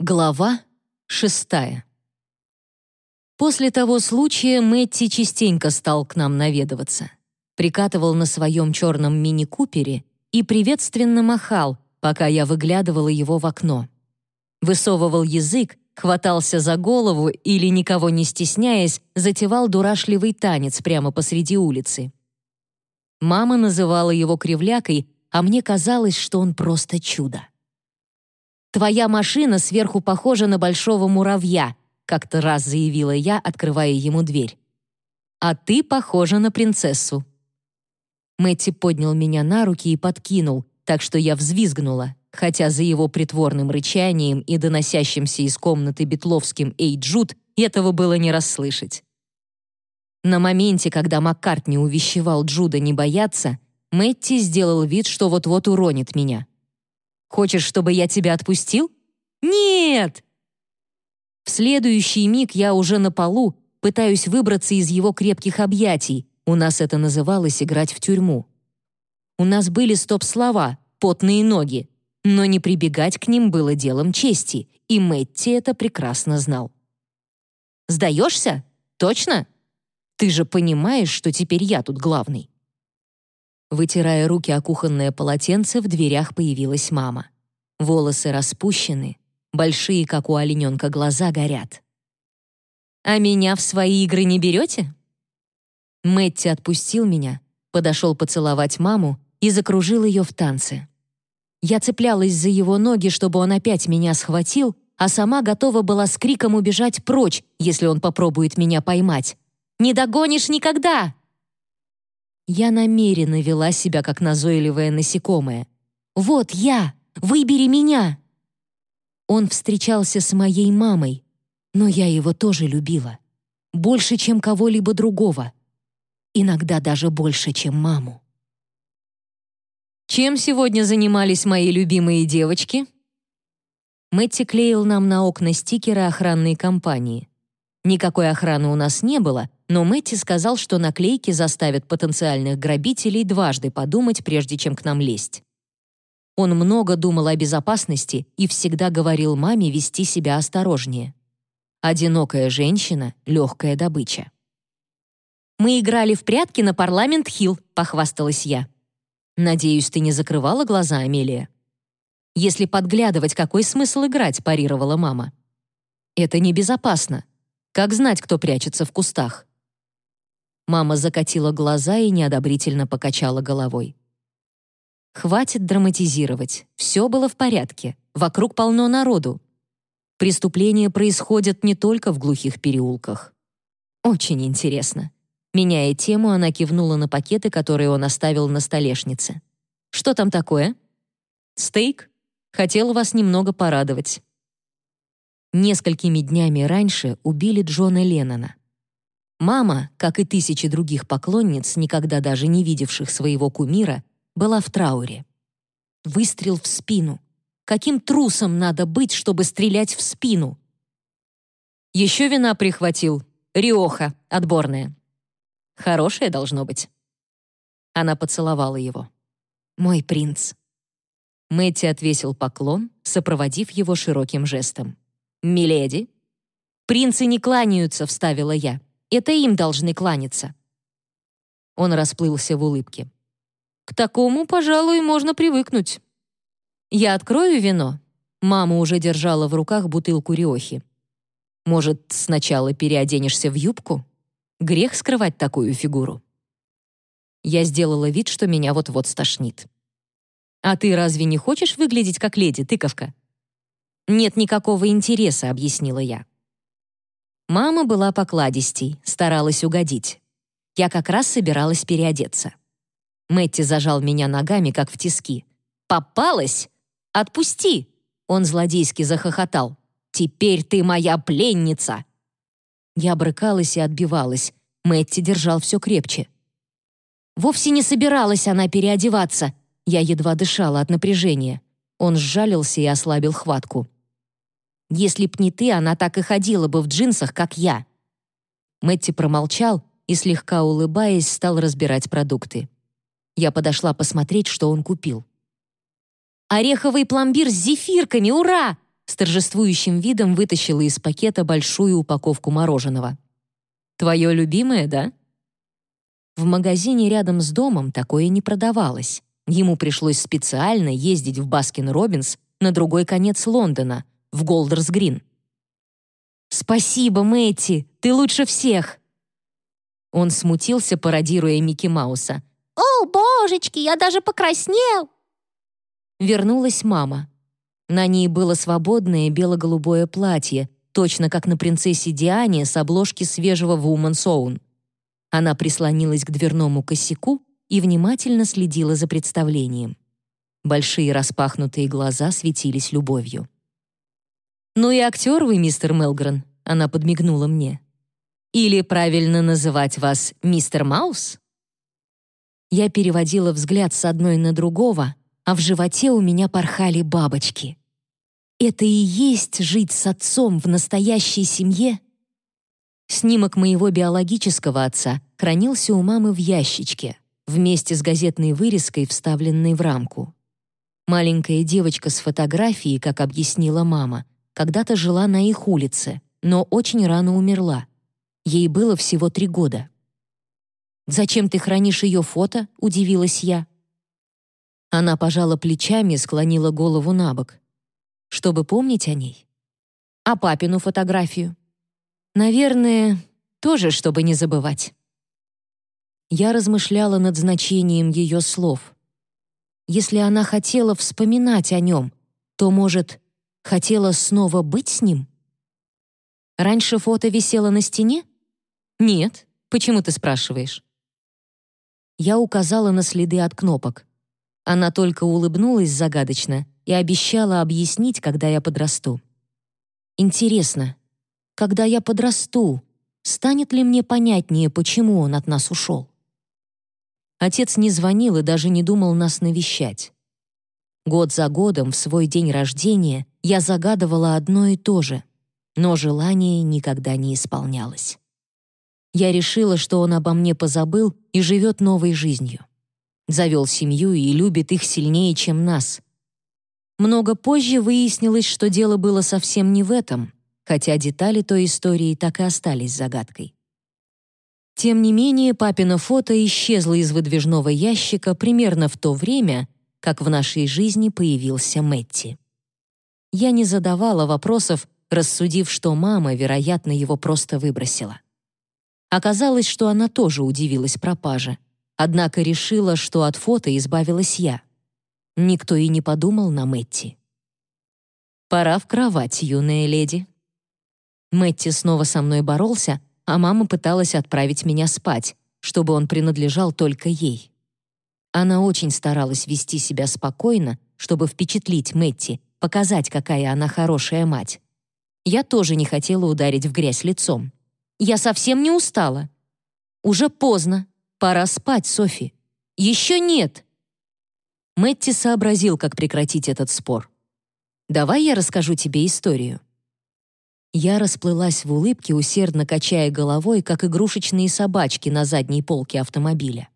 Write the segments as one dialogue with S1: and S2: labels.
S1: Глава шестая. После того случая Мэтти частенько стал к нам наведываться. Прикатывал на своем черном мини-купере и приветственно махал, пока я выглядывала его в окно. Высовывал язык, хватался за голову или, никого не стесняясь, затевал дурашливый танец прямо посреди улицы. Мама называла его кривлякой, а мне казалось, что он просто чудо. «Твоя машина сверху похожа на большого муравья», как-то раз заявила я, открывая ему дверь. «А ты похожа на принцессу». Мэтти поднял меня на руки и подкинул, так что я взвизгнула, хотя за его притворным рычанием и доносящимся из комнаты Бетловским «Эй, Джуд» этого было не расслышать. На моменте, когда Маккартни увещевал Джуда не бояться, Мэтти сделал вид, что вот-вот уронит меня. Хочешь, чтобы я тебя отпустил? Нет! В следующий миг я уже на полу, пытаюсь выбраться из его крепких объятий. У нас это называлось играть в тюрьму. У нас были стоп-слова, потные ноги, но не прибегать к ним было делом чести, и Мэтти это прекрасно знал. «Сдаешься? Точно? Ты же понимаешь, что теперь я тут главный?» Вытирая руки о кухонное полотенце, в дверях появилась мама. Волосы распущены, большие, как у олененка, глаза горят. «А меня в свои игры не берете?» Мэтти отпустил меня, подошел поцеловать маму и закружил ее в танце. Я цеплялась за его ноги, чтобы он опять меня схватил, а сама готова была с криком убежать прочь, если он попробует меня поймать. «Не догонишь никогда!» Я намеренно вела себя как назойливое насекомое. «Вот я! Выбери меня!» Он встречался с моей мамой, но я его тоже любила. Больше, чем кого-либо другого. Иногда даже больше, чем маму. Чем сегодня занимались мои любимые девочки? Мэтти клеил нам на окна стикеры охранной компании. Никакой охраны у нас не было, но Мэтти сказал, что наклейки заставят потенциальных грабителей дважды подумать, прежде чем к нам лезть. Он много думал о безопасности и всегда говорил маме вести себя осторожнее. Одинокая женщина — легкая добыча. «Мы играли в прятки на Парламент-Хилл», — похвасталась я. «Надеюсь, ты не закрывала глаза, Амелия?» «Если подглядывать, какой смысл играть?» — парировала мама. «Это небезопасно. Как знать, кто прячется в кустах?» Мама закатила глаза и неодобрительно покачала головой. Хватит драматизировать. Все было в порядке. Вокруг полно народу. Преступления происходят не только в глухих переулках. Очень интересно. Меняя тему, она кивнула на пакеты, которые он оставил на столешнице. Что там такое? Стейк. Хотел вас немного порадовать. Несколькими днями раньше убили Джона Леннона. Мама, как и тысячи других поклонниц, никогда даже не видевших своего кумира, была в трауре. Выстрел в спину. Каким трусом надо быть, чтобы стрелять в спину? Еще вина прихватил. Риоха, отборная. Хорошая должно быть. Она поцеловала его. «Мой принц». Мэтти отвесил поклон, сопроводив его широким жестом. «Миледи?» «Принцы не кланяются», — вставила я. Это им должны кланяться». Он расплылся в улыбке. «К такому, пожалуй, можно привыкнуть. Я открою вино?» Мама уже держала в руках бутылку риохи. «Может, сначала переоденешься в юбку? Грех скрывать такую фигуру». Я сделала вид, что меня вот-вот стошнит. «А ты разве не хочешь выглядеть как леди, тыковка?» «Нет никакого интереса», — объяснила я. Мама была покладистей, старалась угодить. Я как раз собиралась переодеться. Мэтти зажал меня ногами, как в тиски. «Попалась? Отпусти!» Он злодейски захохотал. «Теперь ты моя пленница!» Я брыкалась и отбивалась. Мэтти держал все крепче. Вовсе не собиралась она переодеваться. Я едва дышала от напряжения. Он сжалился и ослабил хватку. Если б не ты, она так и ходила бы в джинсах, как я». Мэтти промолчал и, слегка улыбаясь, стал разбирать продукты. Я подошла посмотреть, что он купил. «Ореховый пломбир с зефирками, ура!» с торжествующим видом вытащила из пакета большую упаковку мороженого. «Твое любимое, да?» В магазине рядом с домом такое не продавалось. Ему пришлось специально ездить в Баскин-Робинс на другой конец Лондона, в Голдерс-Грин. «Спасибо, Мэтти, ты лучше всех!» Он смутился, пародируя Микки Мауса.
S2: «О, божечки, я даже покраснел!»
S1: Вернулась мама. На ней было свободное бело-голубое платье, точно как на принцессе Диане с обложки свежего Woman's Own. Она прислонилась к дверному косяку и внимательно следила за представлением. Большие распахнутые глаза светились любовью. «Ну и актер вы, мистер Мелгрен», — она подмигнула мне. «Или правильно называть вас мистер Маус?» Я переводила взгляд с одной на другого, а в животе у меня порхали бабочки. Это и есть жить с отцом в настоящей семье? Снимок моего биологического отца хранился у мамы в ящичке, вместе с газетной вырезкой, вставленной в рамку. Маленькая девочка с фотографией, как объяснила мама, когда-то жила на их улице, но очень рано умерла. Ей было всего три года. «Зачем ты хранишь ее фото?» — удивилась я. Она пожала плечами и склонила голову на бок. «Чтобы помнить о ней?» «А папину фотографию?» Наверное, тоже, чтобы не забывать. Я размышляла над значением ее слов. Если она хотела вспоминать о нем, то, может, хотела снова быть с ним? Раньше фото висело на стене? Нет. Почему ты спрашиваешь? Я указала на следы от кнопок. Она только улыбнулась загадочно и обещала объяснить, когда я подрасту. Интересно, когда я подрасту, станет ли мне понятнее, почему он от нас ушел? Отец не звонил и даже не думал нас навещать. Год за годом, в свой день рождения, я загадывала одно и то же, но желание никогда не исполнялось. Я решила, что он обо мне позабыл и живет новой жизнью. Завел семью и любит их сильнее, чем нас. Много позже выяснилось, что дело было совсем не в этом — хотя детали той истории так и остались загадкой. Тем не менее, папино фото исчезло из выдвижного ящика примерно в то время, как в нашей жизни появился Мэтти. Я не задавала вопросов, рассудив, что мама, вероятно, его просто выбросила. Оказалось, что она тоже удивилась пропаже, однако решила, что от фото избавилась я. Никто и не подумал на Мэтти. «Пора в кровать, юная леди», Мэтти снова со мной боролся, а мама пыталась отправить меня спать, чтобы он принадлежал только ей. Она очень старалась вести себя спокойно, чтобы впечатлить Мэтти, показать, какая она хорошая мать. Я тоже не хотела ударить в грязь лицом. Я совсем не устала. Уже поздно. Пора спать, Софи. Еще нет. Мэтти сообразил, как прекратить этот спор. Давай я расскажу тебе историю. Я расплылась в улыбке, усердно качая головой, как игрушечные собачки на задней полке автомобиля.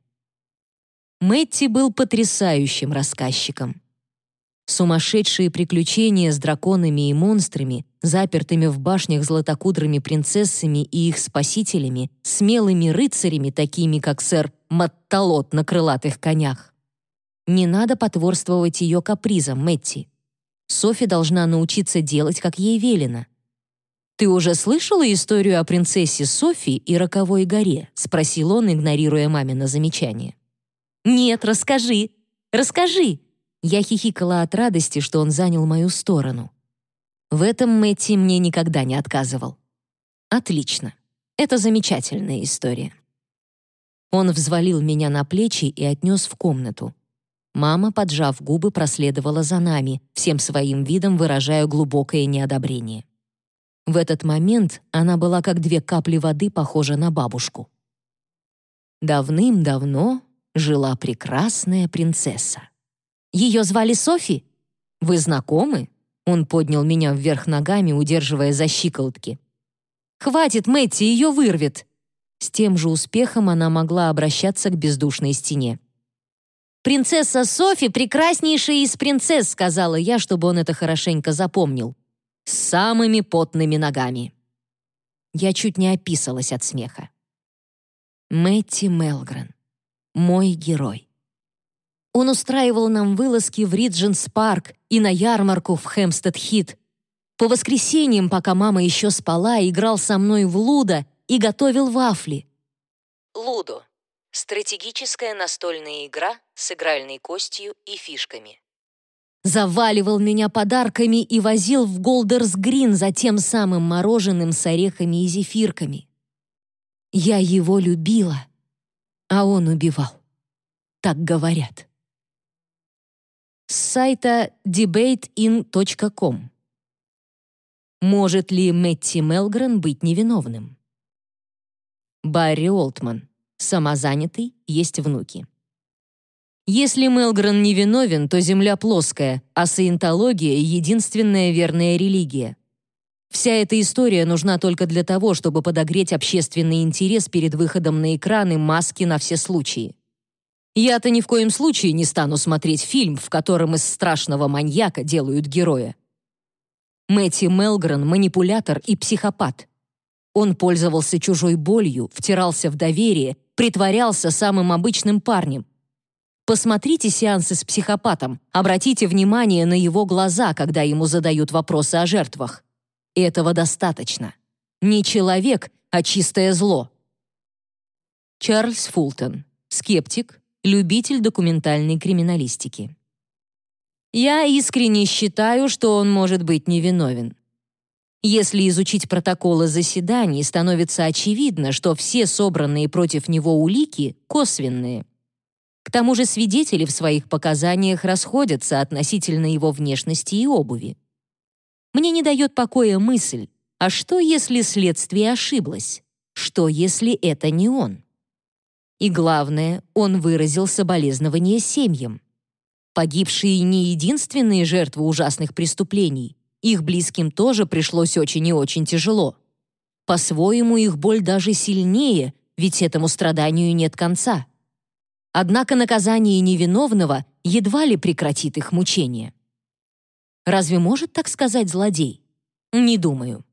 S1: Мэтти был потрясающим рассказчиком. Сумасшедшие приключения с драконами и монстрами, запертыми в башнях златокудрыми принцессами и их спасителями, смелыми рыцарями, такими как сэр Матталот на крылатых конях. Не надо потворствовать ее капризам, Мэтти. Софи должна научиться делать, как ей велено. «Ты уже слышала историю о принцессе Софи и Роковой горе?» — спросил он, игнорируя мамино замечание. «Нет, расскажи! Расскажи!» Я хихикала от радости, что он занял мою сторону. В этом Мэтти мне никогда не отказывал. «Отлично. Это замечательная история». Он взвалил меня на плечи и отнес в комнату. Мама, поджав губы, проследовала за нами, всем своим видом выражая глубокое неодобрение. В этот момент она была как две капли воды похожа на бабушку. Давным-давно жила прекрасная принцесса. Ее звали Софи? Вы знакомы? Он поднял меня вверх ногами, удерживая за щиколотки. «Хватит, Мэтти, ее вырвет!» С тем же успехом она могла обращаться к бездушной стене. «Принцесса Софи — прекраснейшая из принцесс», — сказала я, чтобы он это хорошенько запомнил. с самыми потными ногами. Я чуть не описалась от смеха. Мэтти Мелгрен. Мой герой. Он устраивал нам вылазки в Ридженс-парк и на ярмарку в Хэмстед-Хит. По воскресеньям, пока мама еще спала, играл со мной в лудо и готовил вафли. Лудо — стратегическая настольная игра с игральной костью и фишками. Заваливал меня подарками и возил в Голдерс Грин за тем самым мороженым с орехами и зефирками. Я его любила, а он убивал. Так говорят. С сайта debatein.com Может ли Мэтти Мелгрен быть невиновным? Барри Олтман. Самозанятый, есть внуки. Если Мелгрен невиновен, то Земля плоская, а саентология — единственная верная религия. Вся эта история нужна только для того, чтобы подогреть общественный интерес перед выходом на экраны маски на все случаи. Я-то ни в коем случае не стану смотреть фильм, в котором из страшного маньяка делают героя. Мэтти Мелгрен — манипулятор и психопат. Он пользовался чужой болью, втирался в доверие, притворялся самым обычным парнем. Посмотрите сеансы с психопатом, обратите внимание на его глаза, когда ему задают вопросы о жертвах. Этого достаточно. Не человек, а чистое зло. Чарльз Фултон. Скептик, любитель документальной криминалистики. Я искренне считаю, что он может быть невиновен. Если изучить протоколы заседаний, становится очевидно, что все собранные против него улики косвенные. К тому же свидетели в своих показаниях расходятся относительно его внешности и обуви. Мне не дает покоя мысль, а что, если следствие ошиблось? Что, если это не он? И главное, он выразил соболезнование семьям. Погибшие не единственные жертвы ужасных преступлений. Их близким тоже пришлось очень и очень тяжело. По-своему, их боль даже сильнее, ведь этому страданию нет конца. Однако наказание невиновного едва ли прекратит их мучения. Разве может так сказать злодей? Не думаю.